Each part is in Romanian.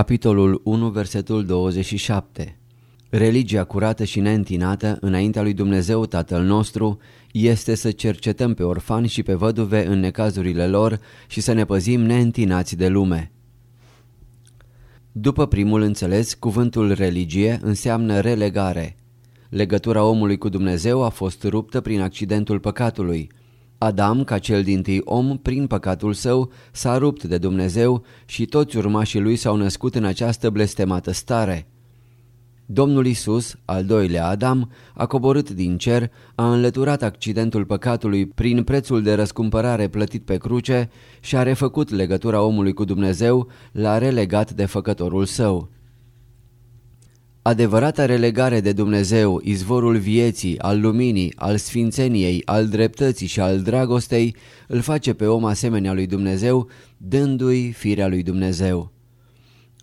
Capitolul 1, versetul 27 Religia curată și neîntinată înaintea lui Dumnezeu Tatăl nostru este să cercetăm pe orfani și pe văduve în necazurile lor și să ne păzim neîntinați de lume. După primul înțeles, cuvântul religie înseamnă relegare. Legătura omului cu Dumnezeu a fost ruptă prin accidentul păcatului – Adam, ca cel din tâi om, prin păcatul său, s-a rupt de Dumnezeu și toți urmașii lui s-au născut în această blestemată stare. Domnul Isus, al doilea Adam, a coborât din cer, a înlăturat accidentul păcatului prin prețul de răscumpărare plătit pe cruce și a refăcut legătura omului cu Dumnezeu, l-a relegat de făcătorul său. Adevărata relegare de Dumnezeu, izvorul vieții, al luminii, al sfințeniei, al dreptății și al dragostei, îl face pe om asemenea lui Dumnezeu, dându-i firea lui Dumnezeu.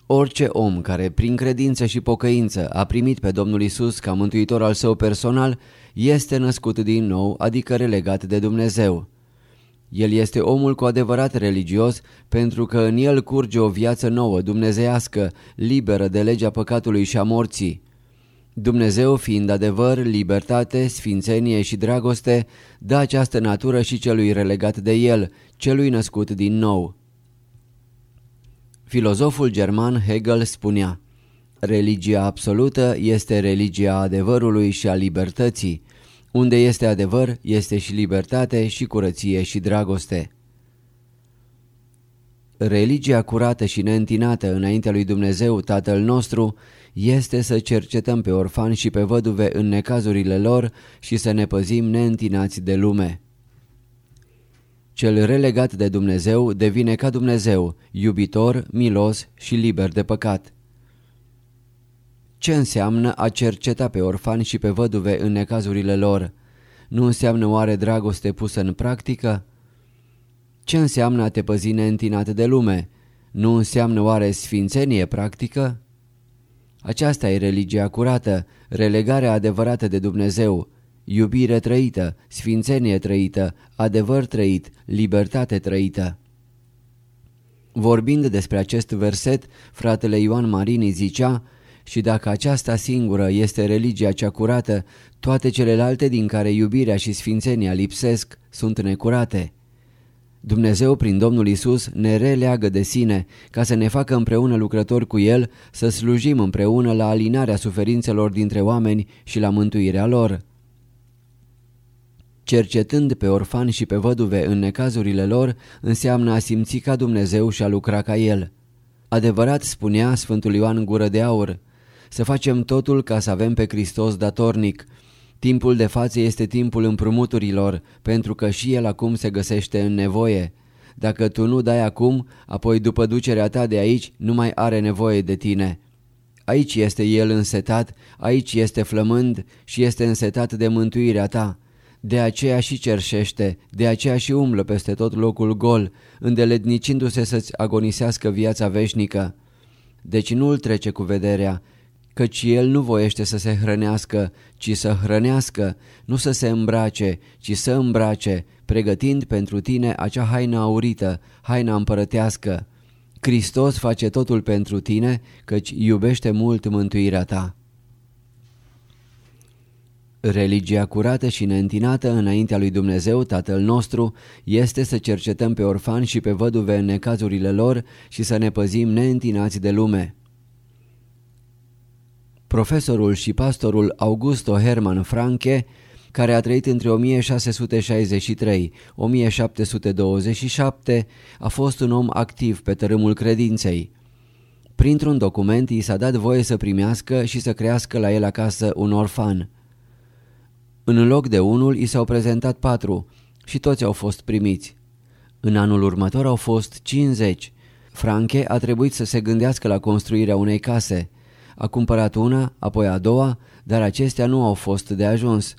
Orice om care prin credință și pocăință a primit pe Domnul Isus ca mântuitor al său personal, este născut din nou, adică relegat de Dumnezeu. El este omul cu adevărat religios pentru că în el curge o viață nouă, dumnezeiască, liberă de legea păcatului și a morții. Dumnezeu, fiind adevăr, libertate, sfințenie și dragoste, dă această natură și celui relegat de el, celui născut din nou. Filozoful german Hegel spunea, Religia absolută este religia adevărului și a libertății, unde este adevăr, este și libertate și curăție și dragoste. Religia curată și neîntinată înaintea lui Dumnezeu, Tatăl nostru, este să cercetăm pe orfani și pe văduve în necazurile lor și să ne păzim neîntinați de lume. Cel relegat de Dumnezeu devine ca Dumnezeu, iubitor, milos și liber de păcat. Ce înseamnă a cerceta pe orfani și pe văduve în necazurile lor? Nu înseamnă oare dragoste pusă în practică? Ce înseamnă a te păzi neîntinat de lume? Nu înseamnă oare sfințenie practică? Aceasta e religia curată, relegarea adevărată de Dumnezeu, iubire trăită, sfințenie trăită, adevăr trăit, libertate trăită. Vorbind despre acest verset, fratele Ioan Marini zicea și dacă aceasta singură este religia cea curată, toate celelalte din care iubirea și sfințenia lipsesc sunt necurate. Dumnezeu prin Domnul Isus ne releagă de sine ca să ne facă împreună lucrători cu El să slujim împreună la alinarea suferințelor dintre oameni și la mântuirea lor. Cercetând pe orfani și pe văduve în necazurile lor înseamnă a simți ca Dumnezeu și a lucra ca El. Adevărat spunea Sfântul Ioan Gură de Aur, să facem totul ca să avem pe Hristos datornic. Timpul de față este timpul împrumuturilor, pentru că și el acum se găsește în nevoie. Dacă tu nu dai acum, apoi după ducerea ta de aici nu mai are nevoie de tine. Aici este el însetat, aici este flămând și este însetat de mântuirea ta. De aceea și cerșește, de aceea și umblă peste tot locul gol, îndeletnicindu-se să-ți agonisească viața veșnică. Deci nu-l trece cu vederea, căci el nu voiește să se hrănească, ci să hrănească, nu să se îmbrace, ci să îmbrace, pregătind pentru tine acea haină aurită, haina împărătească. Hristos face totul pentru tine, căci iubește mult mântuirea ta. Religia curată și neîntinată înaintea lui Dumnezeu, Tatăl nostru, este să cercetăm pe orfani și pe văduve în necazurile lor și să ne păzim neîntinați de lume. Profesorul și pastorul Augusto Hermann Franke, care a trăit între 1663-1727, a fost un om activ pe tărâmul credinței. Printr-un document i s-a dat voie să primească și să crească la el acasă un orfan. În loc de unul i s-au prezentat patru și toți au fost primiți. În anul următor au fost 50. Franke a trebuit să se gândească la construirea unei case – a cumpărat una, apoi a doua, dar acestea nu au fost de ajuns.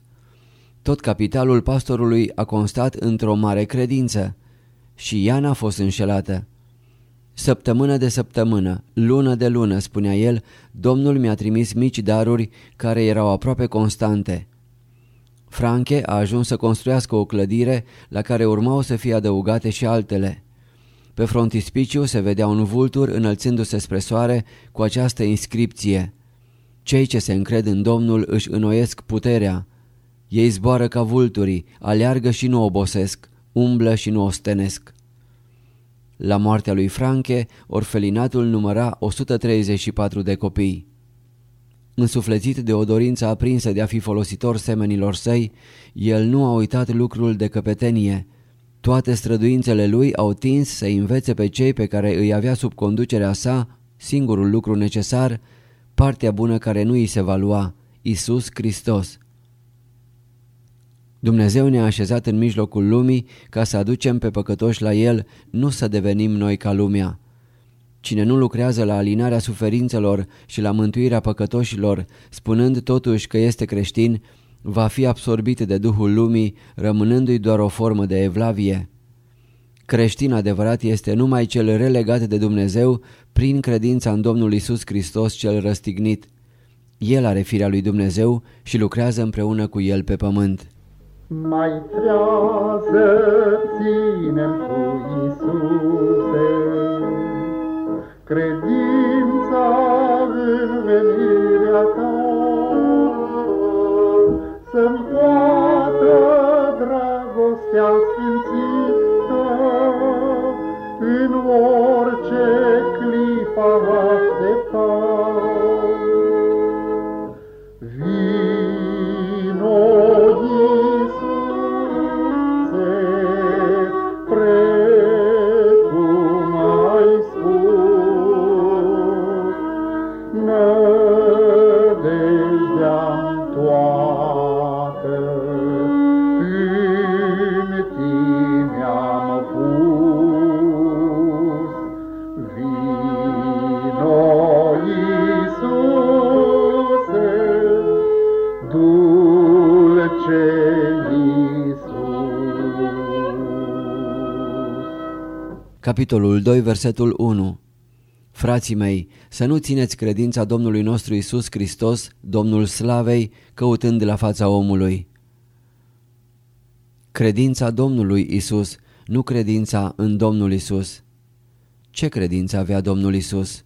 Tot capitalul pastorului a constat într-o mare credință. Și ea n-a fost înșelată. Săptămână de săptămână, lună de lună, spunea el, Domnul mi-a trimis mici daruri care erau aproape constante. Franche a ajuns să construiască o clădire la care urmau să fie adăugate și altele. Pe frontispiciu se vedea un vultur înălțându-se spre soare cu această inscripție Cei ce se încred în Domnul își înnoiesc puterea. Ei zboară ca vulturii, aleargă și nu obosesc, umblă și nu ostenesc. La moartea lui Franche, orfelinatul număra 134 de copii. Însuflețit de o dorință aprinsă de a fi folositor semenilor săi, el nu a uitat lucrul de căpetenie. Toate străduințele lui au tins să învețe pe cei pe care îi avea sub conducerea sa singurul lucru necesar, partea bună care nu îi se va lua, Isus Hristos. Dumnezeu ne-a așezat în mijlocul lumii ca să aducem pe păcătoși la El, nu să devenim noi ca lumea. Cine nu lucrează la alinarea suferințelor și la mântuirea păcătoșilor, spunând totuși că este creștin, va fi absorbit de Duhul lumii, rămânându-i doar o formă de evlavie. Creștin adevărat este numai cel relegat de Dumnezeu prin credința în Domnul Isus Hristos cel răstignit. El are firea lui Dumnezeu și lucrează împreună cu El pe pământ. Mai trează ținem cu Iisuse, credința să-mi Capitolul 2, versetul 1 Frații mei, să nu țineți credința Domnului nostru Isus Hristos, Domnul Slavei, căutând la fața omului. Credința Domnului Isus, nu credința în Domnul Isus. Ce credință avea Domnul Isus?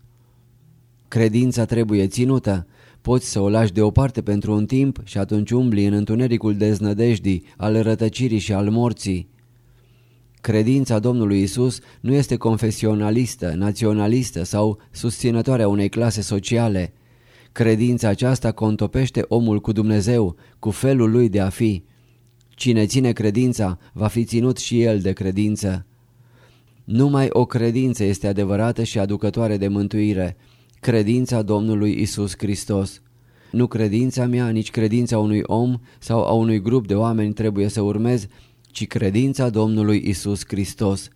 Credința trebuie ținută. Poți să o lași deoparte pentru un timp și atunci umbli în întunericul deznădejdii, al rătăcirii și al morții. Credința Domnului Isus nu este confesionalistă, naționalistă sau susținătoarea unei clase sociale. Credința aceasta contopește omul cu Dumnezeu, cu felul lui de a fi. Cine ține credința va fi ținut și el de credință. Numai o credință este adevărată și aducătoare de mântuire, credința Domnului Isus Hristos. Nu credința mea, nici credința unui om sau a unui grup de oameni trebuie să urmez, ci credința Domnului Isus Hristos.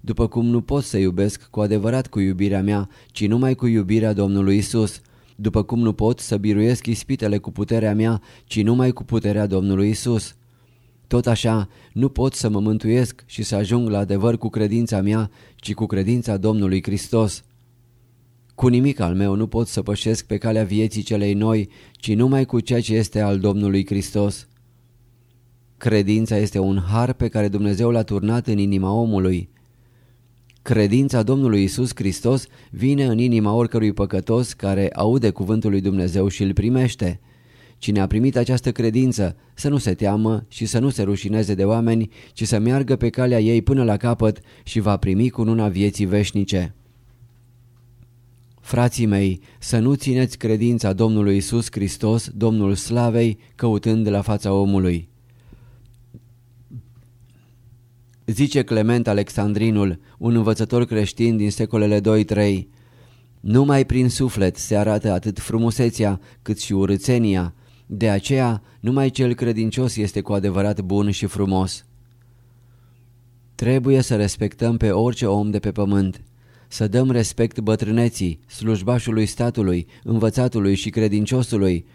După cum nu pot să iubesc cu adevărat cu iubirea mea, ci numai cu iubirea Domnului Isus. După cum nu pot să biruiesc ispitele cu puterea mea, ci numai cu puterea Domnului Isus. Tot așa, nu pot să mă mântuiesc și să ajung la adevăr cu credința mea, ci cu credința Domnului Hristos. Cu nimic al meu nu pot să pășesc pe calea vieții celei noi, ci numai cu ceea ce este al Domnului Hristos. Credința este un har pe care Dumnezeu l-a turnat în inima omului. Credința Domnului Isus Hristos vine în inima oricărui păcătos care aude cuvântul lui Dumnezeu și îl primește. Cine a primit această credință să nu se teamă și să nu se rușineze de oameni, ci să meargă pe calea ei până la capăt și va primi cununa vieții veșnice. Frații mei, să nu țineți credința Domnului Isus Hristos, Domnul Slavei, căutând de la fața omului. Zice Clement Alexandrinul, un învățător creștin din secolele 2-3, Numai prin suflet se arată atât frumusețea cât și urâțenia, de aceea numai cel credincios este cu adevărat bun și frumos. Trebuie să respectăm pe orice om de pe pământ, să dăm respect bătrâneții, slujbașului statului, învățatului și credinciosului,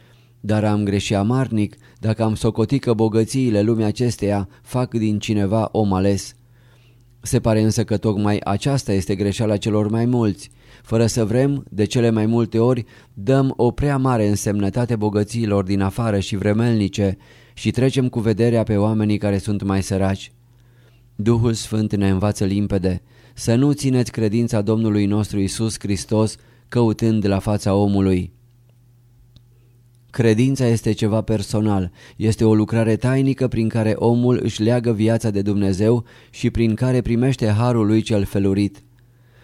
dar am greșit amarnic dacă am socotit că bogățiile lumii acesteia fac din cineva om ales. Se pare însă că tocmai aceasta este greșeala celor mai mulți. Fără să vrem, de cele mai multe ori, dăm o prea mare însemnătate bogățiilor din afară și vremelnice și trecem cu vederea pe oamenii care sunt mai săraci. Duhul Sfânt ne învață limpede. să nu țineți credința Domnului nostru Isus Hristos căutând la fața omului. Credința este ceva personal, este o lucrare tainică prin care omul își leagă viața de Dumnezeu și prin care primește harul lui cel felurit.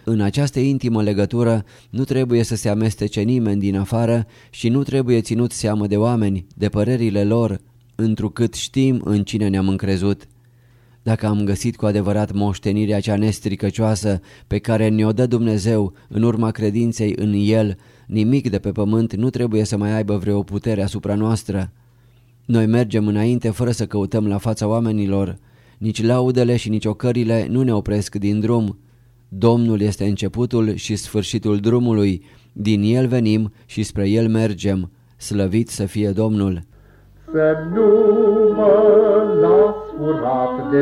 În această intimă legătură nu trebuie să se amestece nimeni din afară și nu trebuie ținut seamă de oameni, de părerile lor, întrucât știm în cine ne-am încrezut. Dacă am găsit cu adevărat moștenirea cea nestricăcioasă pe care ne-o dă Dumnezeu în urma credinței în El, nimic de pe pământ nu trebuie să mai aibă vreo putere asupra noastră. Noi mergem înainte fără să căutăm la fața oamenilor, nici laudele și nici ocările nu ne opresc din drum. Domnul este începutul și sfârșitul drumului, din El venim și spre El mergem, slăvit să fie Domnul. Să nu mă las furat de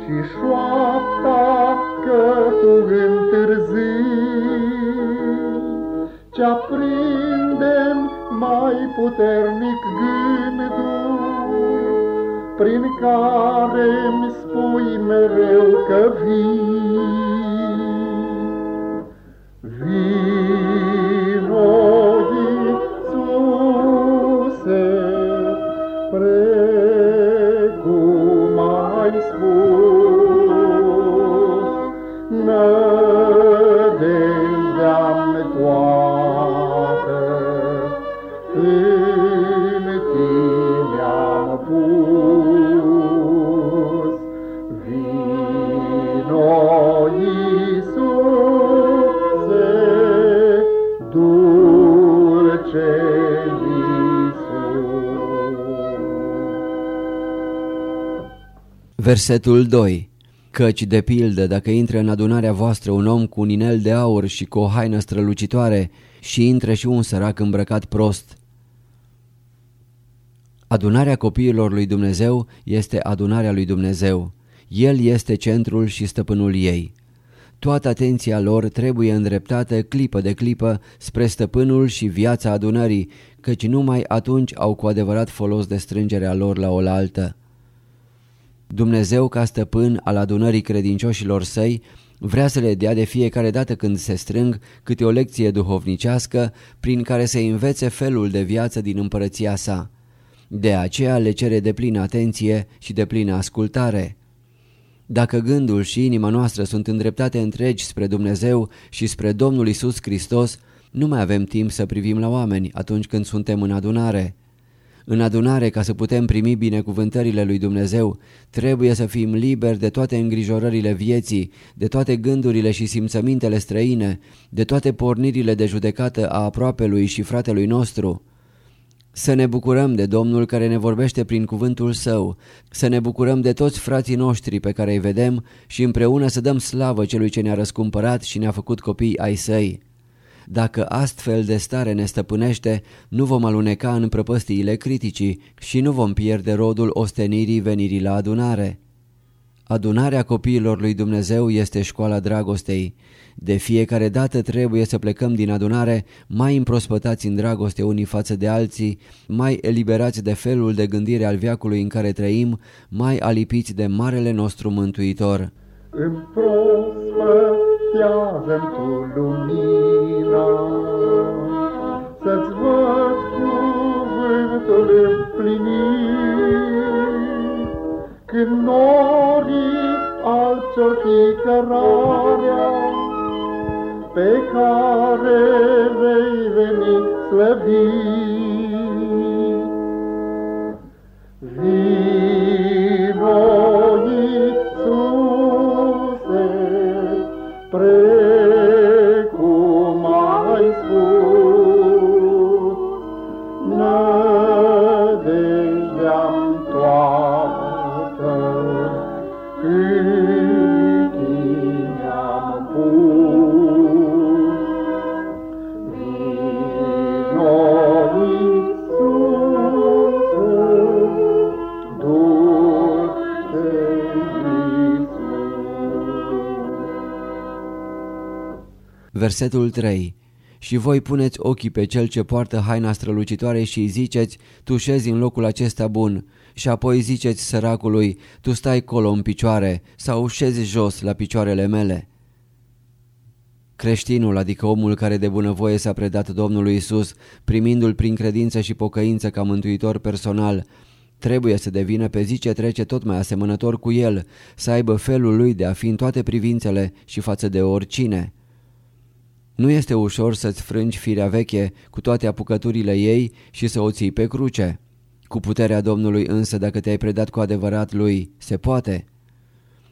și șoapta că tu puternic gândul, prin care îmi spui mereu că vii. Versetul 2 Căci, de pildă, dacă intră în adunarea voastră un om cu un inel de aur și cu o haină strălucitoare și intră și un sărac îmbrăcat prost. Adunarea copiilor lui Dumnezeu este adunarea lui Dumnezeu. El este centrul și stăpânul ei. Toată atenția lor trebuie îndreptată clipă de clipă spre stăpânul și viața adunării, căci numai atunci au cu adevărat folos de strângerea lor la oaltă. Dumnezeu, ca stăpân al adunării credincioșilor săi, vrea să le dea de fiecare dată când se strâng câte o lecție duhovnicească prin care să învețe felul de viață din împărăția sa. De aceea le cere de plină atenție și de plină ascultare. Dacă gândul și inima noastră sunt îndreptate întregi spre Dumnezeu și spre Domnul Isus Hristos, nu mai avem timp să privim la oameni atunci când suntem în adunare. În adunare, ca să putem primi binecuvântările lui Dumnezeu, trebuie să fim liberi de toate îngrijorările vieții, de toate gândurile și simțămintele străine, de toate pornirile de judecată a aproapelui și fratelui nostru. Să ne bucurăm de Domnul care ne vorbește prin cuvântul Său, să ne bucurăm de toți frații noștri pe care îi vedem și împreună să dăm slavă celui ce ne-a răscumpărat și ne-a făcut copii ai Săi. Dacă astfel de stare ne stăpânește, nu vom aluneca în prăpăstiile criticii și nu vom pierde rodul ostenirii venirii la adunare. Adunarea copiilor lui Dumnezeu este școala dragostei. De fiecare dată trebuie să plecăm din adunare mai împrospătați în dragoste unii față de alții, mai eliberați de felul de gândire al viacului în care trăim, mai alipiți de Marele nostru Mântuitor. Împrospătează-mi tu lumina, Să-ți văd cuvântul împlinit, Când norii alți-or fi cărarea, Pe care vei veni slăvit. Vino, Versetul 3 Și voi puneți ochii pe cel ce poartă haina strălucitoare și îi ziceți, tu șezi în locul acesta bun. Și apoi ziceți săracului, tu stai colo în picioare sau șezi jos la picioarele mele. Creștinul, adică omul care de bunăvoie s-a predat Domnului Isus, primindu-l prin credință și pocăință ca mântuitor personal, trebuie să devină pe zi ce trece tot mai asemănător cu el, să aibă felul lui de a fi în toate privințele și față de oricine. Nu este ușor să-ți frângi firea veche cu toate apucăturile ei și să o ții pe cruce. Cu puterea Domnului însă, dacă te-ai predat cu adevărat lui, se poate.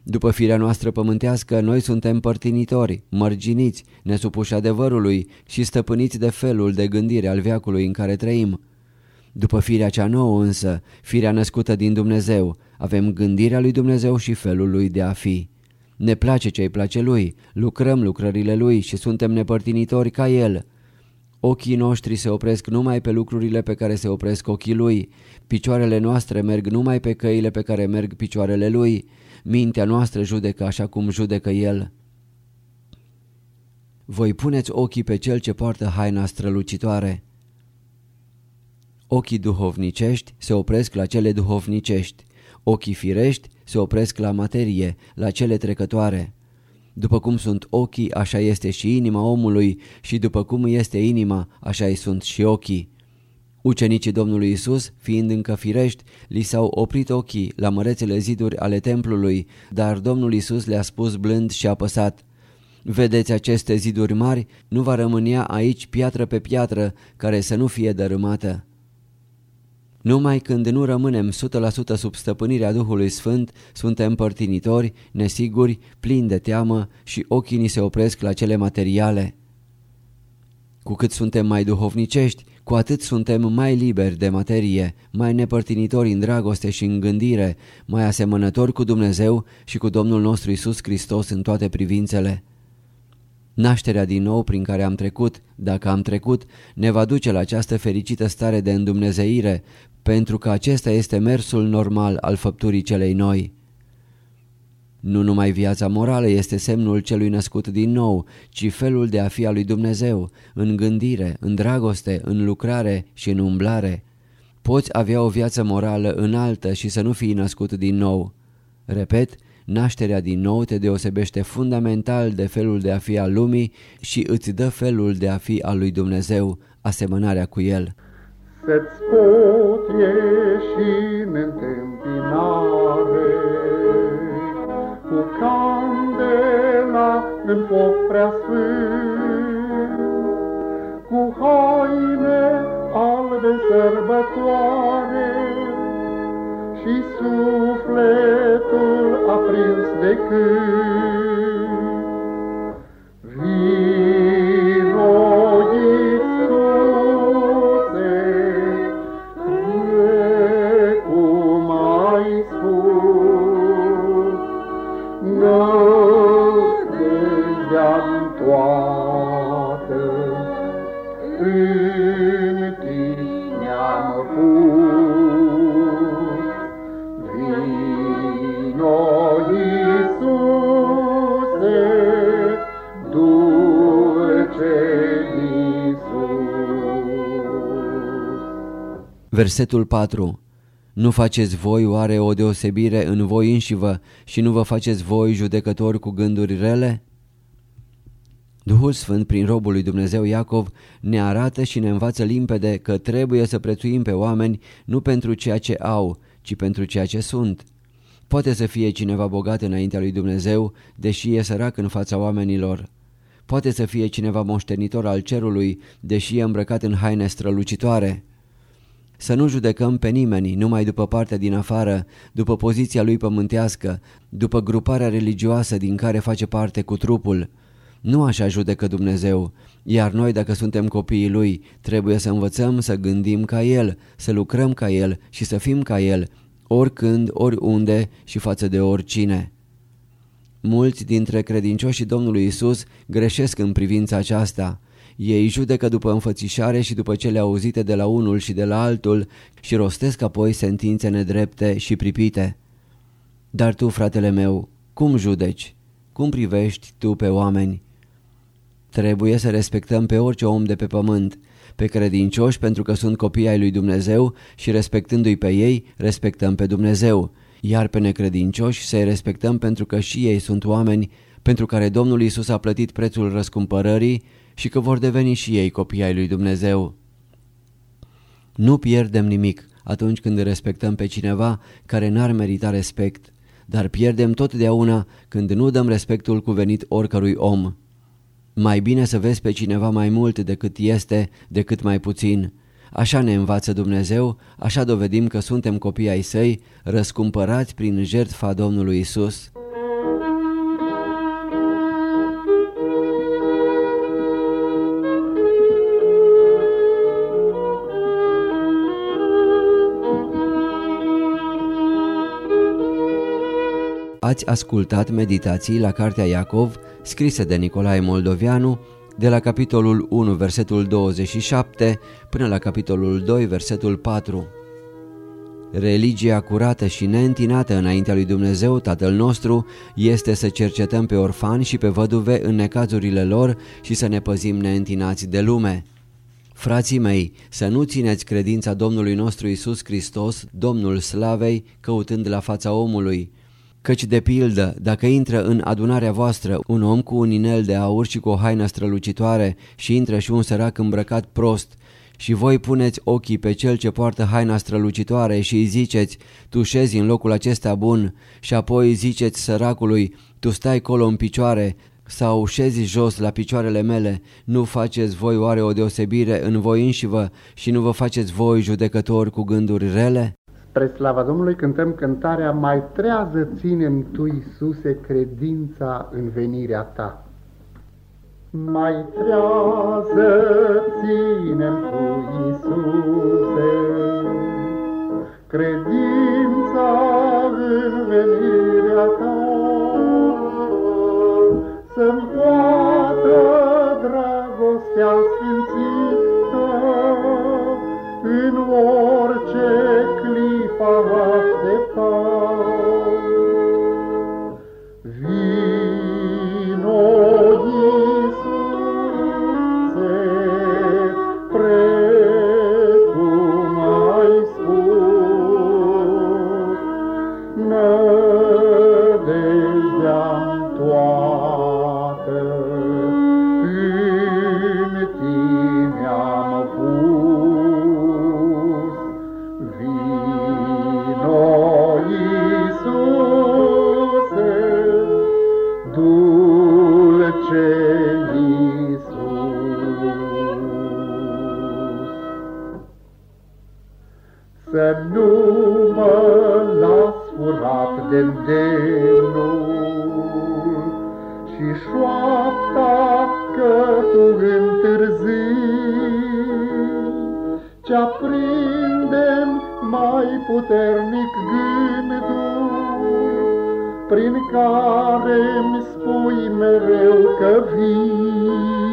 După firea noastră pământească, noi suntem părtinitori, mărginiți, nesupuși adevărului și stăpâniți de felul de gândire al veacului în care trăim. După firea cea nouă însă, firea născută din Dumnezeu, avem gândirea lui Dumnezeu și felul lui de a fi. Ne place ce îi place lui, lucrăm lucrările lui și suntem nepărtinitori ca el. Ochii noștri se opresc numai pe lucrurile pe care se opresc ochii lui, picioarele noastre merg numai pe căile pe care merg picioarele lui, mintea noastră judecă așa cum judecă el. Voi puneți ochii pe cel ce poartă haina strălucitoare. Ochii duhovnicești se opresc la cele duhovnicești, ochii firești se opresc la materie, la cele trecătoare. După cum sunt ochii, așa este și inima omului și după cum este inima, așa îi sunt și ochii. Ucenicii Domnului Isus, fiind încă firești, li s-au oprit ochii la mărețele ziduri ale templului, dar Domnul Isus le-a spus blând și apăsat, Vedeți aceste ziduri mari? Nu va rămânea aici piatră pe piatră care să nu fie dărâmată. Numai când nu rămânem 100% sub stăpânirea Duhului Sfânt, suntem părtinitori, nesiguri, plini de teamă și ochii ni se opresc la cele materiale. Cu cât suntem mai duhovnicești, cu atât suntem mai liberi de materie, mai nepărtinitori în dragoste și în gândire, mai asemănători cu Dumnezeu și cu Domnul nostru Isus Hristos în toate privințele. Nașterea din nou prin care am trecut, dacă am trecut, ne va duce la această fericită stare de îndumnezeire, pentru că acesta este mersul normal al făpturii celei noi. Nu numai viața morală este semnul celui născut din nou, ci felul de a fi al lui Dumnezeu, în gândire, în dragoste, în lucrare și în umblare. Poți avea o viață morală înaltă și să nu fii născut din nou. Repet, nașterea din nou te deosebește fundamental de felul de a fi al lumii și îți dă felul de a fi al lui Dumnezeu, asemănarea cu El. Să-ți pot ieși în întâmpinare, cu candela în foc prea sfânt, cu haine albe sărbătoare și sufletul aprins de cânt. Versetul 4 Nu faceți voi oare o deosebire în voi înșivă și nu vă faceți voi judecători cu gânduri rele? Duhul Sfânt prin robul lui Dumnezeu Iacov ne arată și ne învață limpede că trebuie să prețuim pe oameni nu pentru ceea ce au, ci pentru ceea ce sunt. Poate să fie cineva bogat înaintea lui Dumnezeu, deși e sărac în fața oamenilor. Poate să fie cineva moștenitor al cerului, deși e îmbrăcat în haine strălucitoare. Să nu judecăm pe nimeni numai după partea din afară, după poziția lui pământească, după gruparea religioasă din care face parte cu trupul. Nu așa judecă Dumnezeu, iar noi dacă suntem copiii Lui, trebuie să învățăm să gândim ca El, să lucrăm ca El și să fim ca El, oricând, oriunde și față de oricine. Mulți dintre credincioșii Domnului Isus greșesc în privința aceasta. Ei judecă după înfățișare și după cele auzite de la unul și de la altul și rostesc apoi sentințe nedrepte și pripite. Dar tu, fratele meu, cum judeci? Cum privești tu pe oameni? Trebuie să respectăm pe orice om de pe pământ, pe credincioși pentru că sunt copii ai lui Dumnezeu și respectându-i pe ei, respectăm pe Dumnezeu, iar pe necredincioși să-i respectăm pentru că și ei sunt oameni pentru care Domnul Isus a plătit prețul răscumpărării și că vor deveni și ei copii ai lui Dumnezeu. Nu pierdem nimic atunci când respectăm pe cineva care n-ar merita respect, dar pierdem totdeauna când nu dăm respectul cuvenit oricărui om. Mai bine să vezi pe cineva mai mult decât este, decât mai puțin. Așa ne învață Dumnezeu, așa dovedim că suntem copii ai săi, răscumpărați prin jertfa Domnului Isus. Ați ascultat meditații la Cartea Iacov, scrise de Nicolae Moldovianu, de la capitolul 1, versetul 27, până la capitolul 2, versetul 4. Religia curată și neîntinată înaintea lui Dumnezeu, Tatăl nostru, este să cercetăm pe orfani și pe văduve în necazurile lor și să ne păzim neîntinați de lume. Frații mei, să nu țineți credința Domnului nostru Isus Hristos, Domnul Slavei, căutând la fața omului, Căci de pildă, dacă intră în adunarea voastră un om cu un inel de aur și cu o haină strălucitoare și intră și un sărac îmbrăcat prost și voi puneți ochii pe cel ce poartă haina strălucitoare și îi ziceți, tu șezi în locul acesta bun și apoi ziceți săracului, tu stai colo în picioare sau șezi jos la picioarele mele, nu faceți voi oare o deosebire în voi înșivă și nu vă faceți voi judecători cu gânduri rele? Spre slava Domnului cântăm cântarea Mai trează ținem Tu, Iisuse, credința în venirea Ta. Mai trează ținem Tu, Iisuse, credința în venirea Ta, să-mi poată dragostea sfințită nu mă las furat de îndemnul și șoapta că tu întârzii, ce aprindem mai puternic gândul, prin care îmi spui mereu că vii.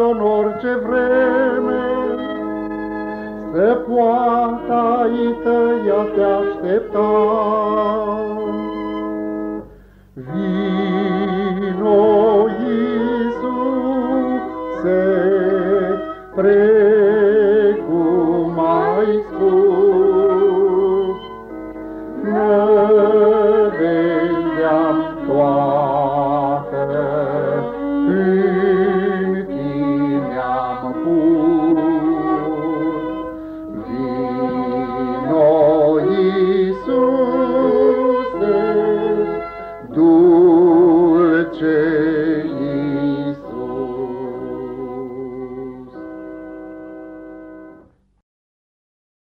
însă în orice vreme, se poate, ai tăi te aștepta. Vino, Iisuse, prea,